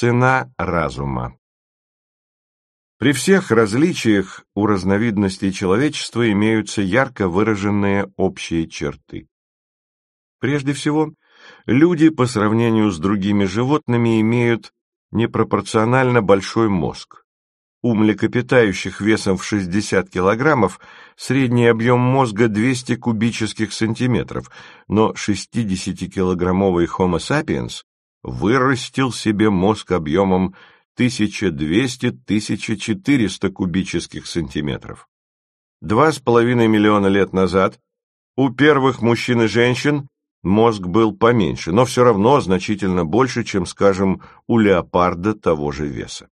Цена разума При всех различиях у разновидностей человечества имеются ярко выраженные общие черты. Прежде всего, люди по сравнению с другими животными имеют непропорционально большой мозг. У млекопитающих весом в 60 килограммов средний объем мозга 200 кубических сантиметров, но 60-килограммовый Homo sapiens вырастил себе мозг объемом 1200-1400 кубических сантиметров. Два с половиной миллиона лет назад у первых мужчин и женщин мозг был поменьше, но все равно значительно больше, чем, скажем, у леопарда того же веса.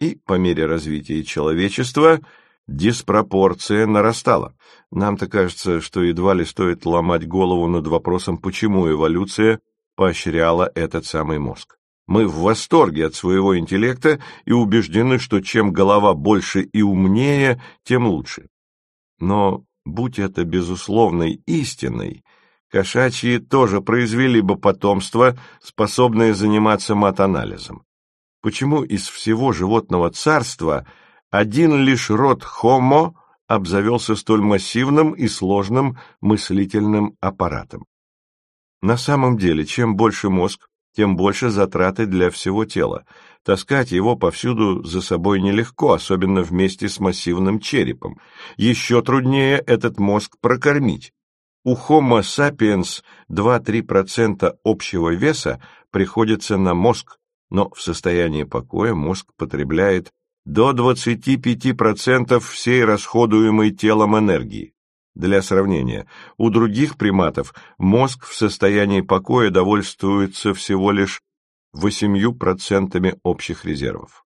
И по мере развития человечества диспропорция нарастала. Нам-то кажется, что едва ли стоит ломать голову над вопросом, почему эволюция поощряла этот самый мозг. Мы в восторге от своего интеллекта и убеждены, что чем голова больше и умнее, тем лучше. Но, будь это безусловной истиной, кошачьи тоже произвели бы потомство, способное заниматься матанализом почему из всего животного царства один лишь род Homo обзавелся столь массивным и сложным мыслительным аппаратом. На самом деле, чем больше мозг, тем больше затраты для всего тела. Таскать его повсюду за собой нелегко, особенно вместе с массивным черепом. Еще труднее этот мозг прокормить. У Homo sapiens 2-3% общего веса приходится на мозг, но в состоянии покоя мозг потребляет до 25% всей расходуемой телом энергии. Для сравнения, у других приматов мозг в состоянии покоя довольствуется всего лишь 8% общих резервов.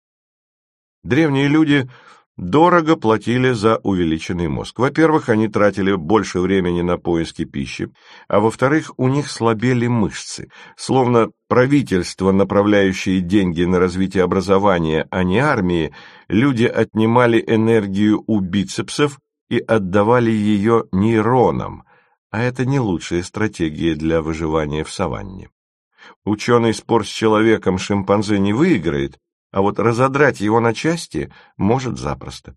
Древние люди дорого платили за увеличенный мозг. Во-первых, они тратили больше времени на поиски пищи, а во-вторых, у них слабели мышцы, словно правительство, направляющее деньги на развитие образования, а не армии, люди отнимали энергию у бицепсов и отдавали ее нейронам, а это не лучшая стратегия для выживания в саванне. Ученый спор с человеком шимпанзе не выиграет, а вот разодрать его на части может запросто.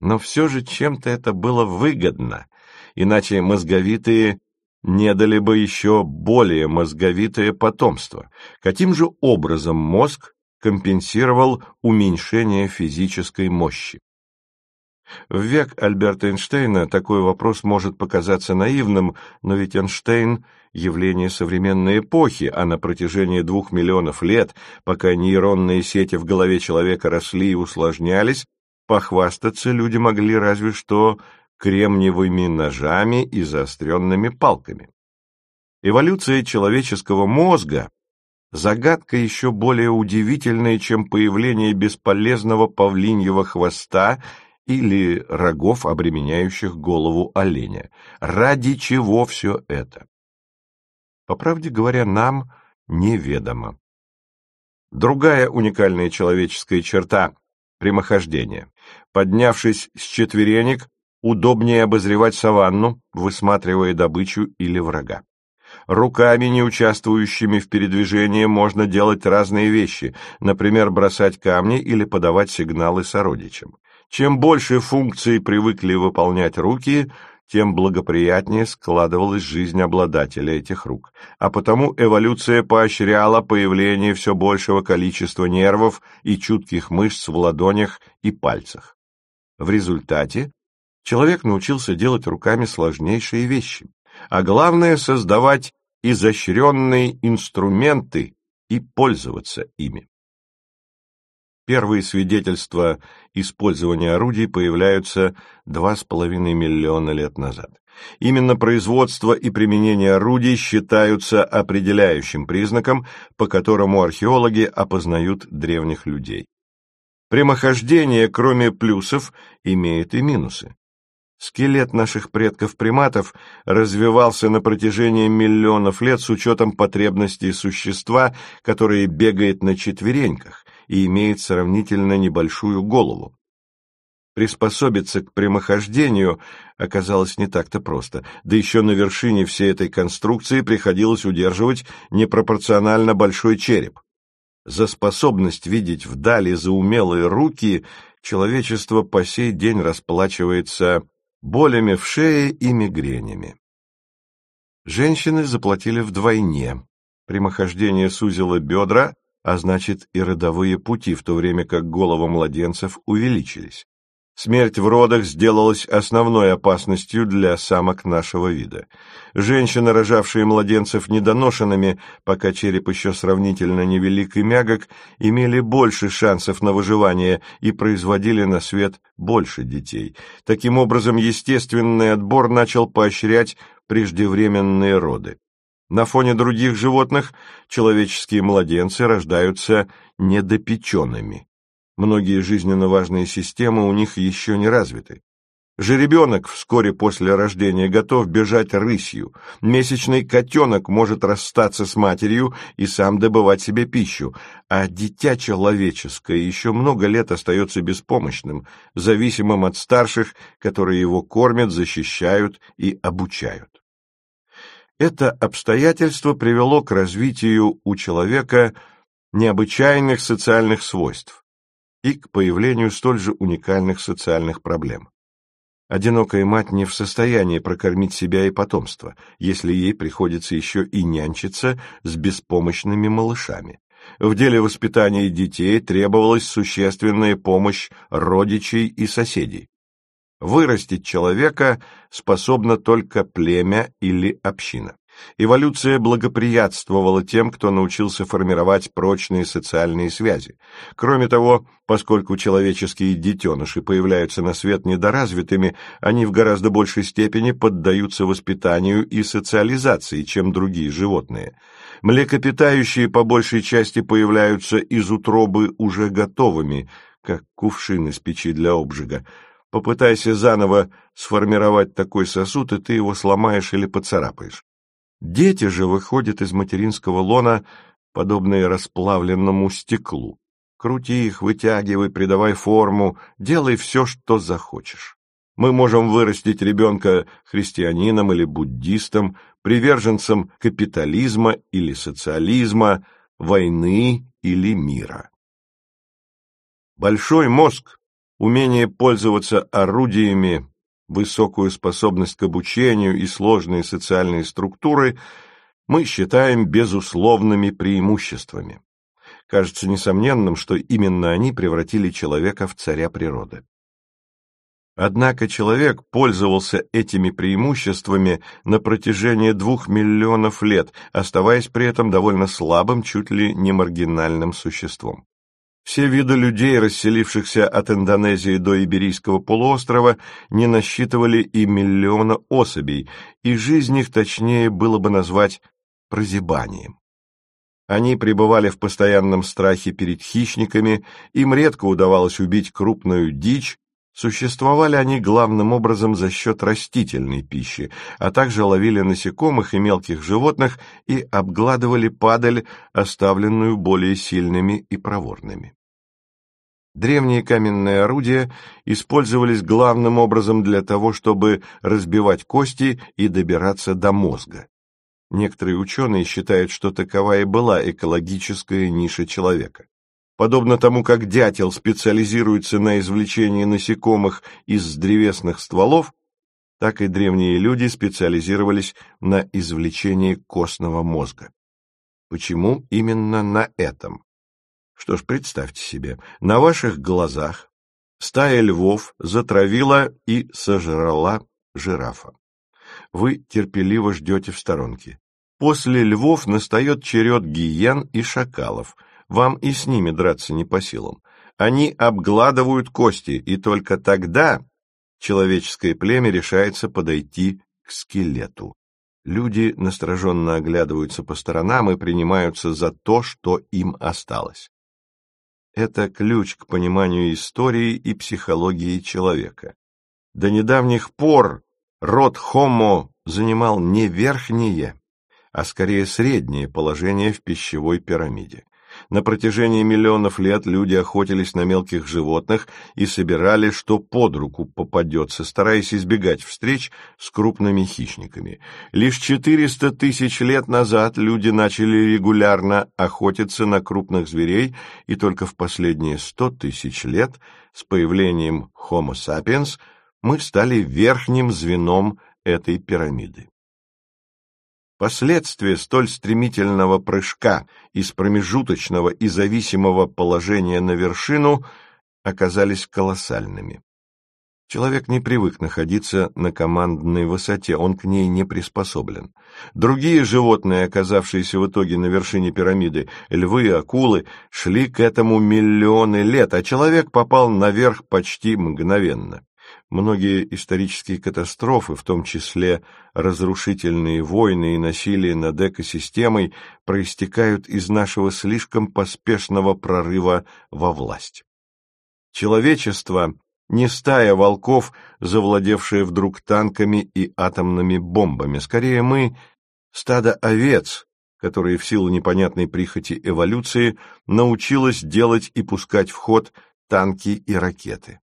Но все же чем-то это было выгодно, иначе мозговитые не дали бы еще более мозговитое потомство. Каким же образом мозг компенсировал уменьшение физической мощи? В век Альберта Эйнштейна такой вопрос может показаться наивным, но ведь Эйнштейн – явление современной эпохи, а на протяжении двух миллионов лет, пока нейронные сети в голове человека росли и усложнялись, похвастаться люди могли разве что кремниевыми ножами и заостренными палками. Эволюция человеческого мозга – загадка еще более удивительная, чем появление бесполезного павлиньего хвоста – или рогов, обременяющих голову оленя. Ради чего все это? По правде говоря, нам неведомо. Другая уникальная человеческая черта – прямохождение. Поднявшись с четверенек, удобнее обозревать саванну, высматривая добычу или врага. Руками, не участвующими в передвижении, можно делать разные вещи, например, бросать камни или подавать сигналы сородичам. Чем больше функций привыкли выполнять руки, тем благоприятнее складывалась жизнь обладателя этих рук, а потому эволюция поощряла появление все большего количества нервов и чутких мышц в ладонях и пальцах. В результате человек научился делать руками сложнейшие вещи, а главное — создавать изощренные инструменты и пользоваться ими. Первые свидетельства использования орудий появляются два с половиной миллиона лет назад. Именно производство и применение орудий считаются определяющим признаком, по которому археологи опознают древних людей. Прямохождение, кроме плюсов, имеет и минусы. Скелет наших предков-приматов развивался на протяжении миллионов лет с учетом потребностей существа, которое бегает на четвереньках, и имеет сравнительно небольшую голову. Приспособиться к прямохождению оказалось не так-то просто, да еще на вершине всей этой конструкции приходилось удерживать непропорционально большой череп. За способность видеть вдали за умелые руки человечество по сей день расплачивается болями в шее и мигренями. Женщины заплатили вдвойне. Прямохождение сузило бедра, а значит и родовые пути, в то время как головы младенцев увеличились. Смерть в родах сделалась основной опасностью для самок нашего вида. Женщины, рожавшие младенцев недоношенными, пока череп еще сравнительно невелик и мягок, имели больше шансов на выживание и производили на свет больше детей. Таким образом, естественный отбор начал поощрять преждевременные роды. На фоне других животных человеческие младенцы рождаются недопеченными. Многие жизненно важные системы у них еще не развиты. Жеребенок вскоре после рождения готов бежать рысью. Месячный котенок может расстаться с матерью и сам добывать себе пищу, а дитя человеческое еще много лет остается беспомощным, зависимым от старших, которые его кормят, защищают и обучают. Это обстоятельство привело к развитию у человека необычайных социальных свойств и к появлению столь же уникальных социальных проблем. Одинокая мать не в состоянии прокормить себя и потомство, если ей приходится еще и нянчиться с беспомощными малышами. В деле воспитания детей требовалась существенная помощь родичей и соседей. Вырастить человека способно только племя или община. Эволюция благоприятствовала тем, кто научился формировать прочные социальные связи. Кроме того, поскольку человеческие детеныши появляются на свет недоразвитыми, они в гораздо большей степени поддаются воспитанию и социализации, чем другие животные. Млекопитающие по большей части появляются из утробы уже готовыми, как кувшин из печи для обжига. Попытайся заново сформировать такой сосуд, и ты его сломаешь или поцарапаешь. Дети же выходят из материнского лона, подобные расплавленному стеклу. Крути их, вытягивай, придавай форму, делай все, что захочешь. Мы можем вырастить ребенка христианином или буддистом, приверженцем капитализма или социализма, войны или мира. Большой мозг умение пользоваться орудиями, высокую способность к обучению и сложные социальные структуры мы считаем безусловными преимуществами. Кажется несомненным, что именно они превратили человека в царя природы. Однако человек пользовался этими преимуществами на протяжении двух миллионов лет, оставаясь при этом довольно слабым, чуть ли не маргинальным существом. Все виды людей, расселившихся от Индонезии до Иберийского полуострова, не насчитывали и миллиона особей, и жизнь их точнее было бы назвать прозябанием. Они пребывали в постоянном страхе перед хищниками, им редко удавалось убить крупную дичь, Существовали они главным образом за счет растительной пищи, а также ловили насекомых и мелких животных и обгладывали падаль, оставленную более сильными и проворными. Древние каменные орудия использовались главным образом для того, чтобы разбивать кости и добираться до мозга. Некоторые ученые считают, что такова и была экологическая ниша человека. Подобно тому, как дятел специализируется на извлечении насекомых из древесных стволов, так и древние люди специализировались на извлечении костного мозга. Почему именно на этом? Что ж, представьте себе, на ваших глазах стая львов затравила и сожрала жирафа. Вы терпеливо ждете в сторонке. После львов настает черед гиен и шакалов – вам и с ними драться не по силам. Они обгладывают кости, и только тогда человеческое племя решается подойти к скелету. Люди настороженно оглядываются по сторонам и принимаются за то, что им осталось. Это ключ к пониманию истории и психологии человека. До недавних пор род Homo занимал не верхнее, а скорее среднее положение в пищевой пирамиде. На протяжении миллионов лет люди охотились на мелких животных и собирали, что под руку попадется, стараясь избегать встреч с крупными хищниками. Лишь 400 тысяч лет назад люди начали регулярно охотиться на крупных зверей, и только в последние 100 тысяч лет с появлением Homo sapiens мы стали верхним звеном этой пирамиды. Последствия столь стремительного прыжка из промежуточного и зависимого положения на вершину оказались колоссальными. Человек не привык находиться на командной высоте, он к ней не приспособлен. Другие животные, оказавшиеся в итоге на вершине пирамиды, львы, акулы, шли к этому миллионы лет, а человек попал наверх почти мгновенно. Многие исторические катастрофы, в том числе разрушительные войны и насилие над экосистемой, проистекают из нашего слишком поспешного прорыва во власть. Человечество не стая волков, завладевшая вдруг танками и атомными бомбами. Скорее, мы — стадо овец, которые в силу непонятной прихоти эволюции научилось делать и пускать в ход танки и ракеты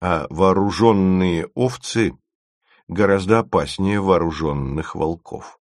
а вооруженные овцы гораздо опаснее вооруженных волков.